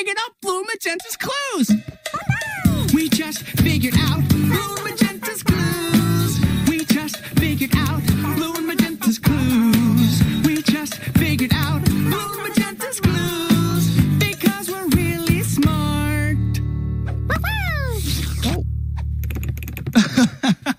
figured out Blue Magenta's clues. We just figured out Blue Magenta's clues. We just figured out Blue and Magenta's clues. We just figured out Blue and Magenta's clues because we're really smart.